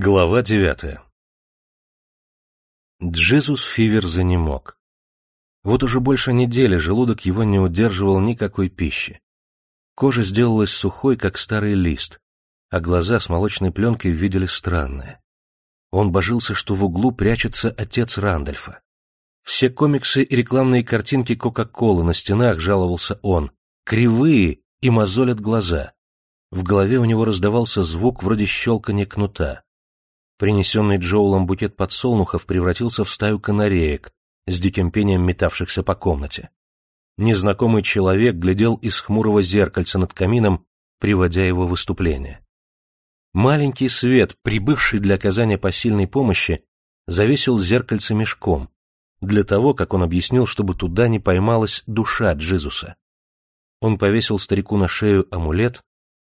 Глава девятая Джизус Фивер занемог. Вот уже больше недели желудок его не удерживал никакой пищи. Кожа сделалась сухой, как старый лист, а глаза с молочной пленкой видели странное. Он божился, что в углу прячется отец Рандольфа. Все комиксы и рекламные картинки Кока-Колы на стенах, жаловался он, кривые и мозолят глаза. В голове у него раздавался звук вроде щелканья кнута. Принесенный Джоулом букет подсолнухов превратился в стаю канареек, с диким пением метавшихся по комнате. Незнакомый человек глядел из хмурого зеркальца над камином, приводя его выступление. Маленький свет, прибывший для оказания посильной помощи, завесил зеркальце мешком, для того, как он объяснил, чтобы туда не поймалась душа Джизуса. Он повесил старику на шею амулет,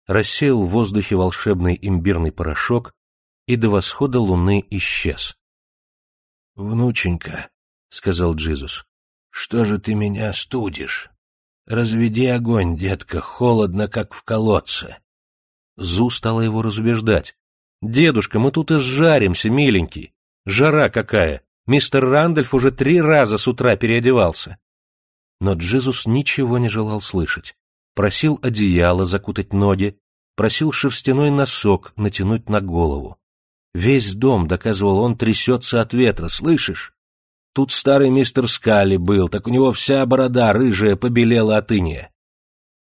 рассеял в воздухе волшебный имбирный порошок и до восхода луны исчез. — Внученька, — сказал Джизус, — что же ты меня студишь? Разведи огонь, детка, холодно, как в колодце. Зу стала его разубеждать. — Дедушка, мы тут и сжаримся, миленький. Жара какая! Мистер Рандольф уже три раза с утра переодевался. Но Джизус ничего не желал слышать. Просил одеяло закутать ноги, просил шерстяной носок натянуть на голову. Весь дом, доказывал он, трясется от ветра, слышишь? Тут старый мистер Скали был, так у него вся борода рыжая побелела от иния.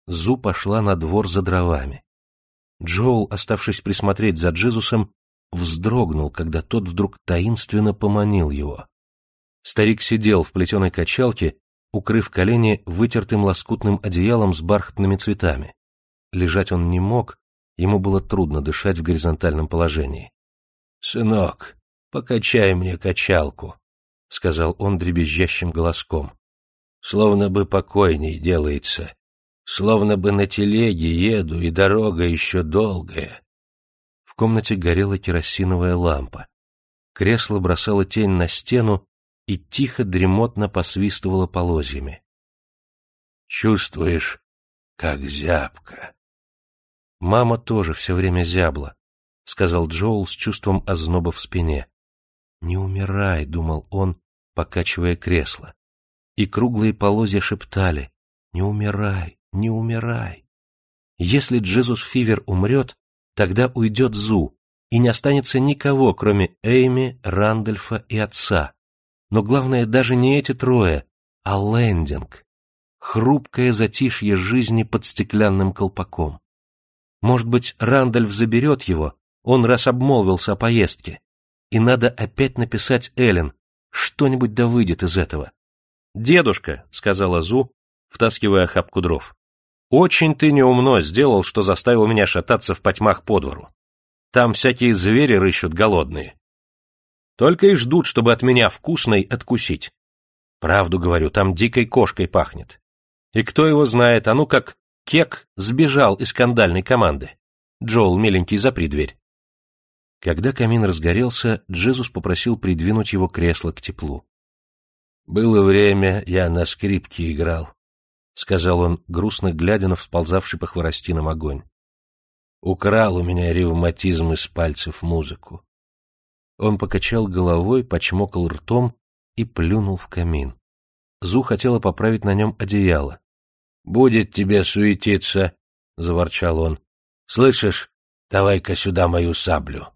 Зу пошла на двор за дровами. Джоул, оставшись присмотреть за Джизусом, вздрогнул, когда тот вдруг таинственно поманил его. Старик сидел в плетеной качалке, укрыв колени вытертым лоскутным одеялом с бархатными цветами. Лежать он не мог, ему было трудно дышать в горизонтальном положении. «Сынок, покачай мне качалку», — сказал он дребезжащим голоском. «Словно бы покойней делается, словно бы на телеге еду, и дорога еще долгая». В комнате горела керосиновая лампа. Кресло бросало тень на стену и тихо дремотно посвистывало полозьями. «Чувствуешь, как зябко?» Мама тоже все время зябла. — сказал Джоул с чувством озноба в спине. «Не умирай», — думал он, покачивая кресло. И круглые полозья шептали «Не умирай, не умирай». Если Джезус Фивер умрет, тогда уйдет Зу, и не останется никого, кроме Эйми, Рандольфа и отца. Но главное даже не эти трое, а лендинг. Хрупкое затишье жизни под стеклянным колпаком. Может быть, Рандольф заберет его, он раз обмолвился о поездке. И надо опять написать Эллен. Что-нибудь да выйдет из этого. «Дедушка», — сказала Зу, втаскивая охапку дров, — «очень ты неумно сделал, что заставил меня шататься в потьмах по двору. Там всякие звери рыщут голодные. Только и ждут, чтобы от меня вкусной откусить. Правду говорю, там дикой кошкой пахнет. И кто его знает, а ну как Кек сбежал из скандальной команды. Джоул, миленький, запри дверь. Когда камин разгорелся, Джезус попросил придвинуть его кресло к теплу. — Было время, я на скрипке играл, — сказал он, грустно глядя на всползавший по хворостинам огонь. Украл у меня ревматизм из пальцев музыку. Он покачал головой, почмокал ртом и плюнул в камин. Зу хотела поправить на нем одеяло. — Будет тебе суетиться, — заворчал он. — Слышишь, давай-ка сюда мою саблю.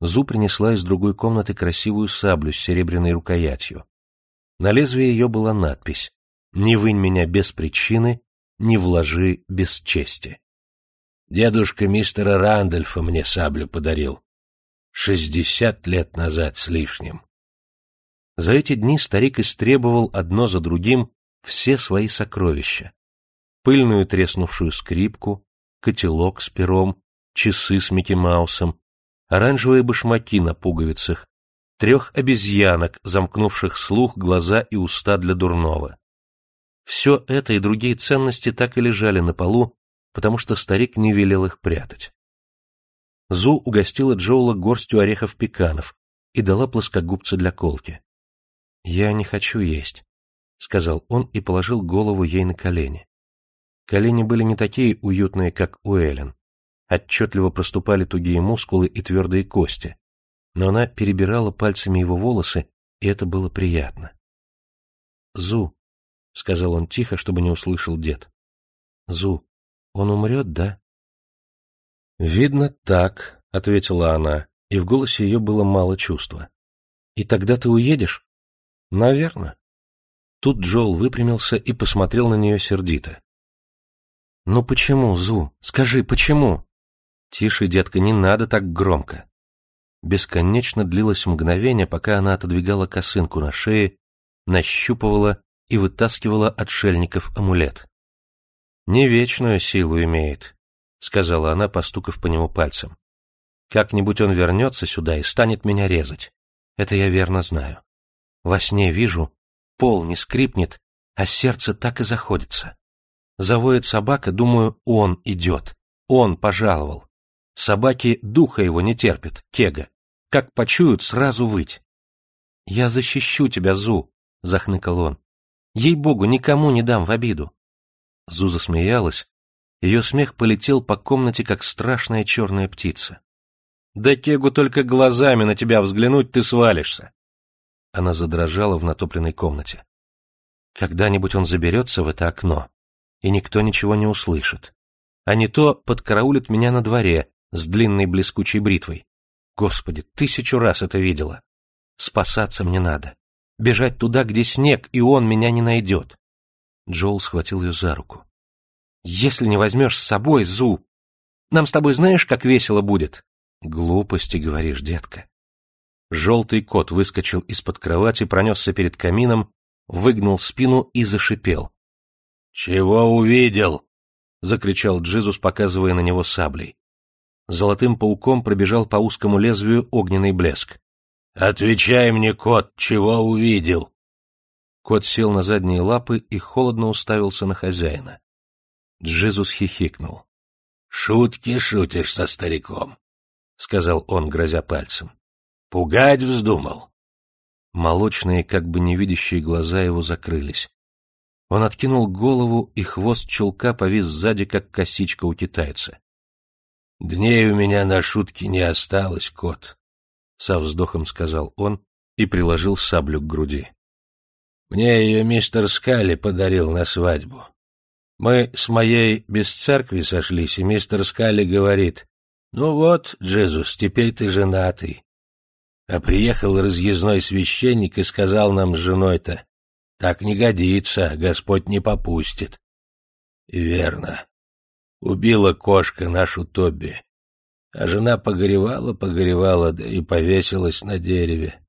Зу принесла из другой комнаты красивую саблю с серебряной рукоятью. На лезвии ее была надпись «Не вынь меня без причины, не вложи без чести». Дедушка мистера Рандольфа мне саблю подарил. Шестьдесят лет назад с лишним. За эти дни старик истребовал одно за другим все свои сокровища. Пыльную треснувшую скрипку, котелок с пером, часы с Микки Маусом, оранжевые башмаки на пуговицах, трех обезьянок, замкнувших слух, глаза и уста для дурного. Все это и другие ценности так и лежали на полу, потому что старик не велел их прятать. Зу угостила Джоула горстью орехов-пеканов и дала плоскогубца для колки. — Я не хочу есть, — сказал он и положил голову ей на колени. Колени были не такие уютные, как у Эллен. Отчетливо проступали тугие мускулы и твердые кости, но она перебирала пальцами его волосы, и это было приятно. «Зу», — сказал он тихо, чтобы не услышал дед. «Зу, он умрет, да?» «Видно, так», — ответила она, и в голосе ее было мало чувства. «И тогда ты уедешь?» «Наверно». Тут Джоэл выпрямился и посмотрел на нее сердито. «Ну почему, Зу? Скажи, почему?» «Тише, детка, не надо так громко». Бесконечно длилось мгновение, пока она отодвигала косынку на шее, нащупывала и вытаскивала отшельников амулет. «Не вечную силу имеет», — сказала она, постукав по нему пальцем. «Как-нибудь он вернется сюда и станет меня резать. Это я верно знаю. Во сне вижу, пол не скрипнет, а сердце так и заходится. Завоет собака, думаю, он идет, он пожаловал. Собаки духа его не терпят, кега. Как почуют, сразу выть. «Я защищу тебя, Зу», — захныкал он. «Ей-богу, никому не дам в обиду». Зу засмеялась. Ее смех полетел по комнате, как страшная черная птица. «Да кегу только глазами на тебя взглянуть ты свалишься!» Она задрожала в натопленной комнате. «Когда-нибудь он заберется в это окно, и никто ничего не услышит. А не то подкараулит меня на дворе с длинной блескучей бритвой. Господи, тысячу раз это видела. Спасаться мне надо. Бежать туда, где снег, и он меня не найдет. Джоул схватил ее за руку. «Если не возьмешь с собой, Зу, нам с тобой знаешь, как весело будет?» «Глупости, говоришь, детка». Желтый кот выскочил из-под кровати, пронесся перед камином, выгнул спину и зашипел. «Чего увидел?» — закричал Джизус, показывая на него саблей. Золотым пауком пробежал по узкому лезвию огненный блеск. «Отвечай мне, кот, чего увидел?» Кот сел на задние лапы и холодно уставился на хозяина. Джизус хихикнул. «Шутки шутишь со стариком», — сказал он, грозя пальцем. «Пугать вздумал». Молочные, как бы невидящие глаза его закрылись. Он откинул голову, и хвост чулка повис сзади, как косичка у китайца. «Дней у меня на шутки не осталось, кот», — со вздохом сказал он и приложил саблю к груди. Мне ее мистер Скалли подарил на свадьбу. Мы с моей без церкви сошлись, и мистер Скалли говорит, «Ну вот, Джезус, теперь ты женатый». А приехал разъездной священник и сказал нам с женой-то, «Так не годится, Господь не попустит». Верно. Убила кошка нашу Тоби. А жена погоревала, погоревала, да и повесилась на дереве.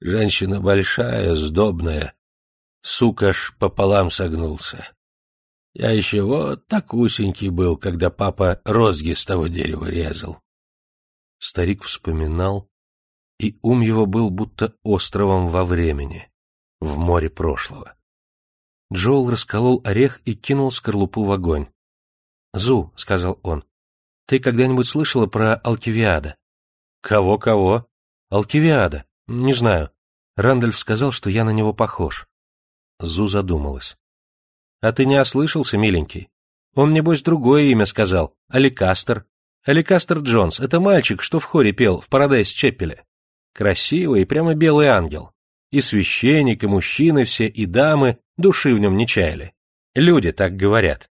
Женщина большая, сдобная. Сука ж пополам согнулся. Я еще вот так усенький был, когда папа розги с того дерева резал. Старик вспоминал, и ум его был будто островом во времени, в море прошлого. Джоул расколол орех и кинул скорлупу в огонь. «Зу», — сказал он, — «ты когда-нибудь слышала про Алкивиада?» «Кого-кого?» «Алкивиада. Не знаю. Рандольф сказал, что я на него похож. Зу задумалась. А ты не ослышался, миленький? Он, небось, другое имя сказал. Аликастер. Аликастер Джонс. Это мальчик, что в хоре пел в Парадайз Чеппеле. Красивый, прямо белый ангел. И священник, и мужчины все, и дамы души в нем не чаяли. Люди так говорят.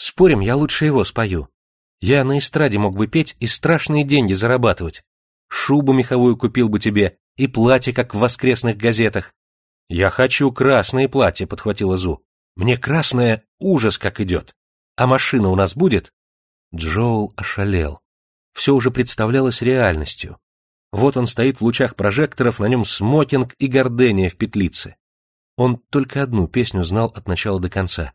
Спорим, я лучше его спою. Я на эстраде мог бы петь и страшные деньги зарабатывать. Шубу меховую купил бы тебе, и платье, как в воскресных газетах. Я хочу красное платье, подхватила Зу. Мне красное ужас как идет. А машина у нас будет? Джоул ошалел. Все уже представлялось реальностью. Вот он стоит в лучах прожекторов, на нем смокинг и гордения в петлице. Он только одну песню знал от начала до конца.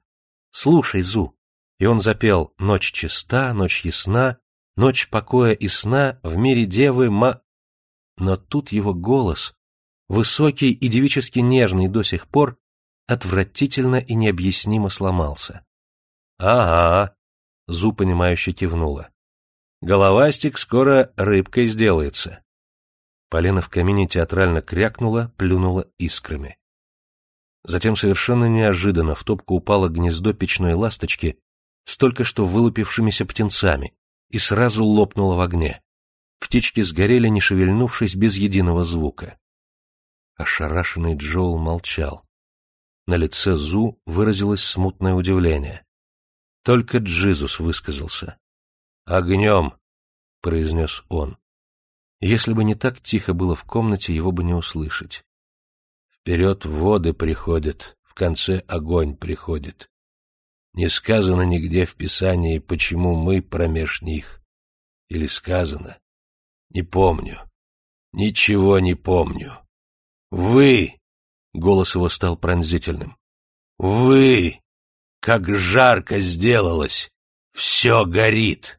«Слушай, Зу». И он запел «Ночь чиста, ночь ясна, ночь покоя и сна, в мире девы ма...» но тут его голос, высокий и девически нежный до сих пор, отвратительно и необъяснимо сломался. — Ага, — Зу, понимающе кивнула. — Головастик скоро рыбкой сделается. Полина в камине театрально крякнула, плюнула искрами. Затем совершенно неожиданно в топку упало гнездо печной ласточки с только что вылупившимися птенцами, и сразу лопнула в огне. Птички сгорели, не шевельнувшись, без единого звука. Ошарашенный Джоул молчал. На лице Зу выразилось смутное удивление. Только Джизус высказался. «Огнем!» — произнес он. Если бы не так тихо было в комнате, его бы не услышать. Вперед воды приходят, в конце огонь приходит. Не сказано нигде в Писании, почему мы промеж них. Или сказано? Не помню. Ничего не помню. Вы! Голос его стал пронзительным. Вы! Как жарко сделалось! Все горит!